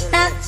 LX.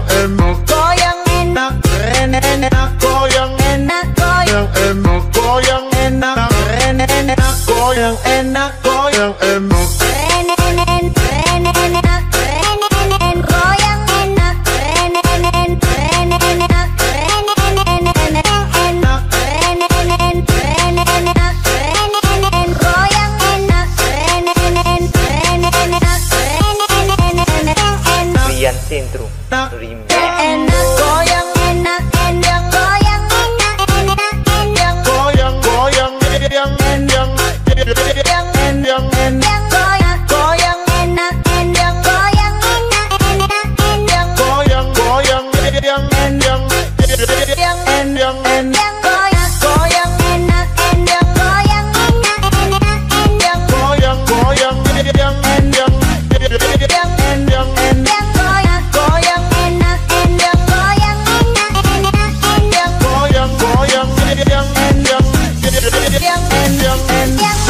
Goyang enak And.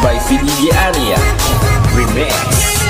By VDJ Arya Remix